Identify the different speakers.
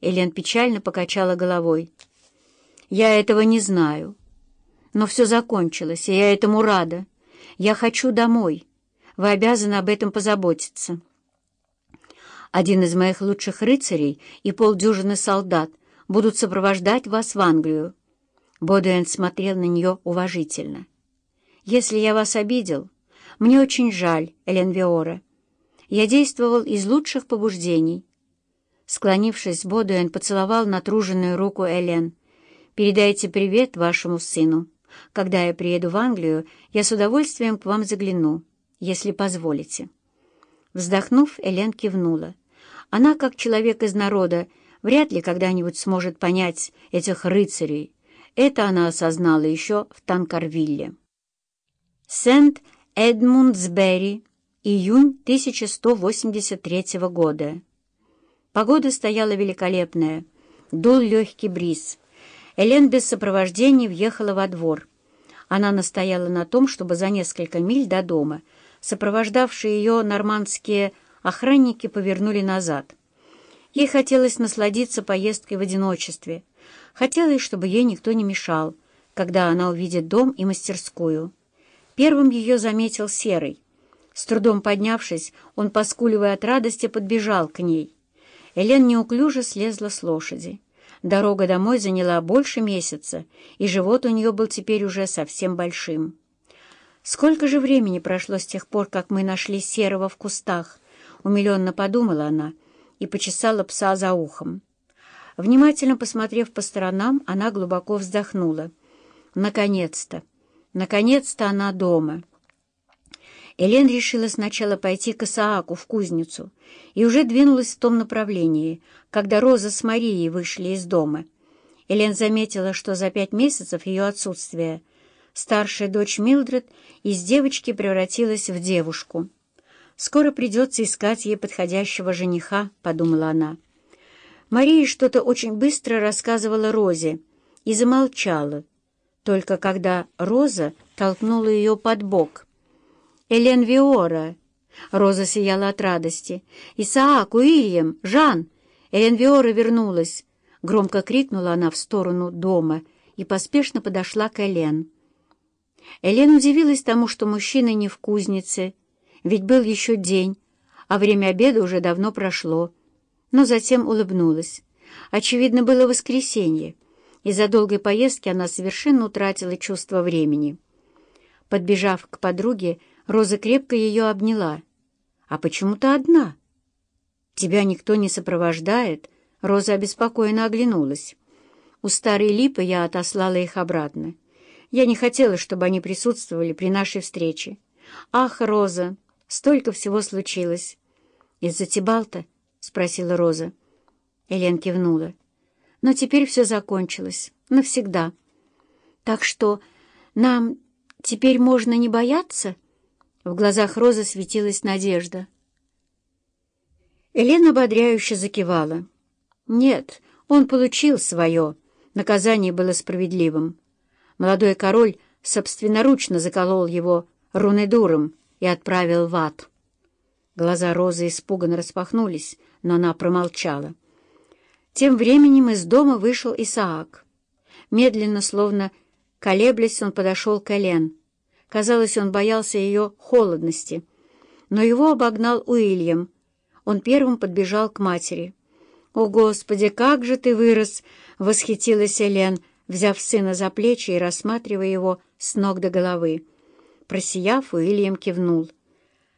Speaker 1: Элен печально покачала головой. «Я этого не знаю. Но все закончилось, и я этому рада. Я хочу домой. Вы обязаны об этом позаботиться». Один из моих лучших рыцарей и полдюжины солдат будут сопровождать вас в Англию. Бодуэн смотрел на нее уважительно. «Если я вас обидел, мне очень жаль, Элен Виора. Я действовал из лучших побуждений». Склонившись, Бодуэн поцеловал натруженную руку Элен. «Передайте привет вашему сыну. Когда я приеду в Англию, я с удовольствием к вам загляну, если позволите». Вздохнув, Элен кивнула. Она, как человек из народа, вряд ли когда-нибудь сможет понять этих рыцарей. Это она осознала еще в Танкарвилле. Сент-Эдмундсбери, июнь 1183 года. Погода стояла великолепная, дул легкий бриз. Элен без сопровождения въехала во двор. Она настояла на том, чтобы за несколько миль до дома сопровождавшие ее нормандские охранники повернули назад. Ей хотелось насладиться поездкой в одиночестве. Хотелось, чтобы ей никто не мешал, когда она увидит дом и мастерскую. Первым ее заметил Серый. С трудом поднявшись, он, поскуливая от радости, подбежал к ней. Элен неуклюже слезла с лошади. Дорога домой заняла больше месяца, и живот у нее был теперь уже совсем большим. «Сколько же времени прошло с тех пор, как мы нашли Серого в кустах?» — умиленно подумала она и почесала пса за ухом. Внимательно посмотрев по сторонам, она глубоко вздохнула. «Наконец-то! Наконец-то она дома!» Элен решила сначала пойти к Исааку в кузницу и уже двинулась в том направлении, когда Роза с Марией вышли из дома. Элен заметила, что за пять месяцев ее отсутствия старшая дочь Милдред из девочки превратилась в девушку. «Скоро придется искать ей подходящего жениха», — подумала она. Мария что-то очень быстро рассказывала Розе и замолчала, только когда Роза толкнула ее под бок — Элен Виора!» Роза сияла от радости. «Исаак, Уильям, Жан!» Элен Виора вернулась. Громко крикнула она в сторону дома и поспешно подошла к Элен. Элен удивилась тому, что мужчина не в кузнице, ведь был еще день, а время обеда уже давно прошло. Но затем улыбнулась. Очевидно, было воскресенье. Из-за долгой поездки она совершенно утратила чувство времени. Подбежав к подруге, Роза крепко ее обняла. «А почему ты одна?» «Тебя никто не сопровождает?» Роза обеспокоенно оглянулась. У старой липы я отослала их обратно. Я не хотела, чтобы они присутствовали при нашей встрече. «Ах, Роза, столько всего случилось!» «Из-за Тибалта?» — спросила Роза. Элен кивнула. «Но теперь все закончилось. Навсегда. Так что нам теперь можно не бояться?» В глазах Розы светилась надежда. Елена ободряюще закивала. «Нет, он получил свое. Наказание было справедливым. Молодой король собственноручно заколол его рунедуром и отправил в ад». Глаза Розы испуганно распахнулись, но она промолчала. Тем временем из дома вышел Исаак. Медленно, словно колеблясь, он подошел к Элен — Казалось, он боялся ее холодности. Но его обогнал Уильям. Он первым подбежал к матери. «О, Господи, как же ты вырос!» — восхитилась Элен, взяв сына за плечи и рассматривая его с ног до головы. Просияв, Уильям кивнул.